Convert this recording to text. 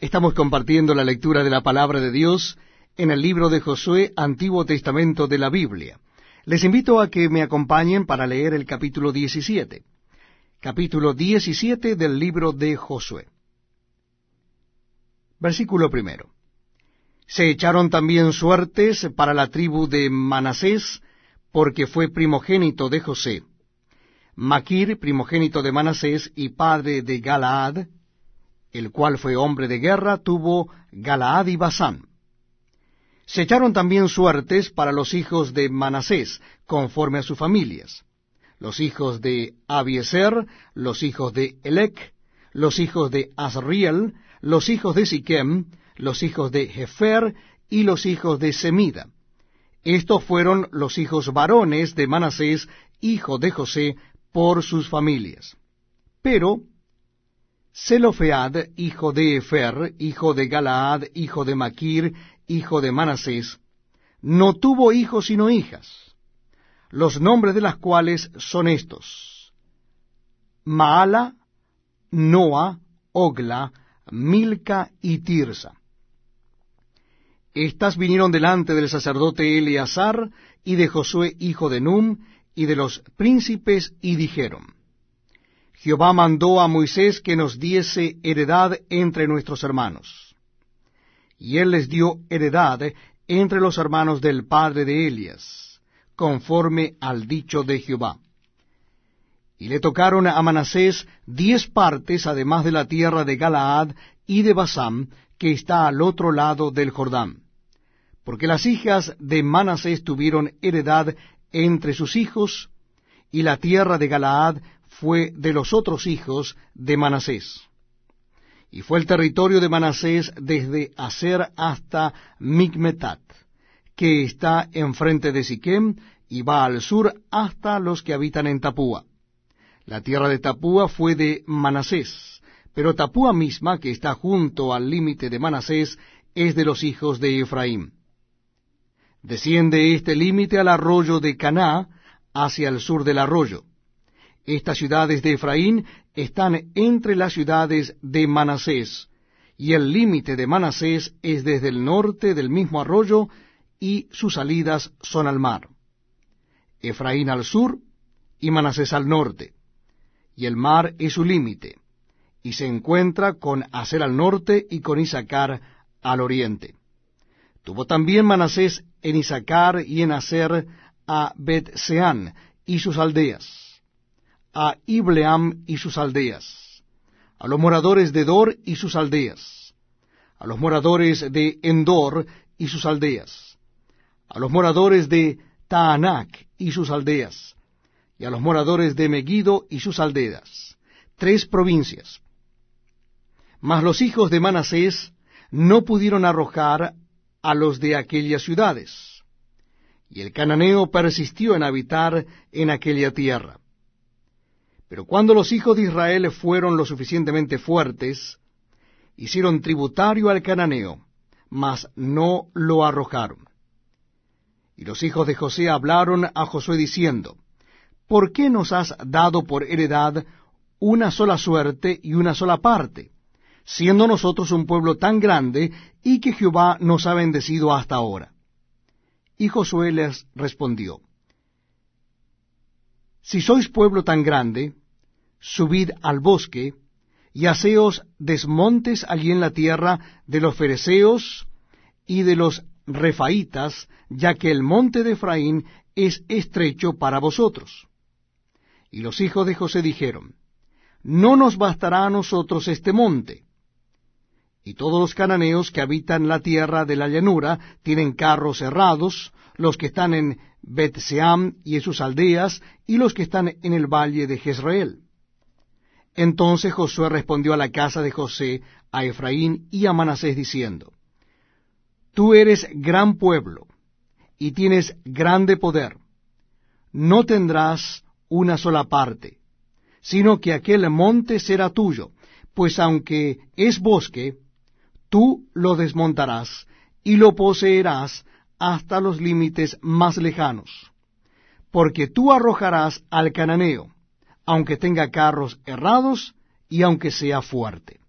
Estamos compartiendo la lectura de la palabra de Dios en el libro de Josué, Antiguo Testamento de la Biblia. Les invito a que me acompañen para leer el capítulo 17. Capítulo 17 del libro de Josué. Versículo primero. Se echaron también suertes para la tribu de Manasés, porque fue primogénito de José. Maquir, primogénito de Manasés y padre de Galaad, el cual fue hombre de guerra, tuvo Galaad y Basán. Se echaron también suertes para los hijos de Manasés, conforme a sus familias. Los hijos de Abieser, los hijos de Elec, los hijos de Asriel, los hijos de Siquem, los hijos de Jefer y los hijos de Semida. Estos fueron los hijos varones de Manasés, hijo de José, por sus familias. Pero Zelofead, hijo de Efer, hijo de Galaad, hijo de Maquir, hijo de Manasés, no tuvo hijos sino hijas, los nombres de las cuales son estos. Maala, Noa, Ogla, Milca y Tirsa. Estas vinieron delante del sacerdote Eleazar y de Josué hijo de Num y de los príncipes y dijeron, Jehová mandó a Moisés que nos diese heredad entre nuestros hermanos. Y él les dio heredad entre los hermanos del padre de Elias, conforme al dicho de Jehová. Y le tocaron a Manasés diez partes, además de la tierra de Galaad y de Basán, que está al otro lado del Jordán. Porque las hijas de Manasés tuvieron heredad entre sus hijos, y la tierra de Galaad fue de los otros hijos de Manasés. Y fue el territorio de Manasés desde Aser hasta Migmetat, que está enfrente de Siquem, y va al sur hasta los que habitan en Tapúa. La tierra de Tapúa fue de Manasés, pero Tapúa misma, que está junto al límite de Manasés, es de los hijos de Efraín. Desciende este límite al arroyo de Caná, hacia el sur del arroyo. Estas ciudades de Efraín están entre las ciudades de Manasés, y el límite de Manasés es desde el norte del mismo arroyo, y sus salidas son al mar. Efraín al sur y Manasés al norte, y el mar es su límite, y se encuentra con Aser al norte y con Isaacar al oriente. Tuvo también Manasés en Isaacar y en Aser a Bet-Seán y sus aldeas a Ibleam y sus aldeas, a los moradores de Dor y sus aldeas, a los moradores de Endor y sus aldeas, a los moradores de Taanac y sus aldeas, y a los moradores de Megiddo y sus aldeas, tres provincias. Mas los hijos de Manasés no pudieron arrojar a los de aquellas ciudades, y el cananeo persistió en habitar en aquella tierra. Pero cuando los hijos de Israel fueron lo suficientemente fuertes, hicieron tributario al cananeo, mas no lo arrojaron. Y los hijos de José hablaron a Josué diciendo, ¿Por qué nos has dado por heredad una sola suerte y una sola parte, siendo nosotros un pueblo tan grande y que Jehová nos ha bendecido hasta ahora? Y Josué les respondió, Si sois pueblo tan grande, subid al bosque, y haceos desmontes allí en la tierra de los fereceos y de los refaitas, ya que el monte de Efraín es estrecho para vosotros. Y los hijos de José dijeron, No nos bastará a nosotros este monte. Y todos los cananeos que habitan la tierra de la llanura tienen carros cerrados, los que están en Betseam y sus aldeas, y los que están en el valle de Jezreel. Entonces Josué respondió a la casa de José, a Efraín y a Manasés, diciendo, Tú eres gran pueblo, y tienes grande poder. No tendrás una sola parte, sino que aquel monte será tuyo, pues aunque es bosque, tú lo desmontarás y lo poseerás hasta los límites más lejanos, porque tú arrojarás al cananeo, aunque tenga carros errados y aunque sea fuerte.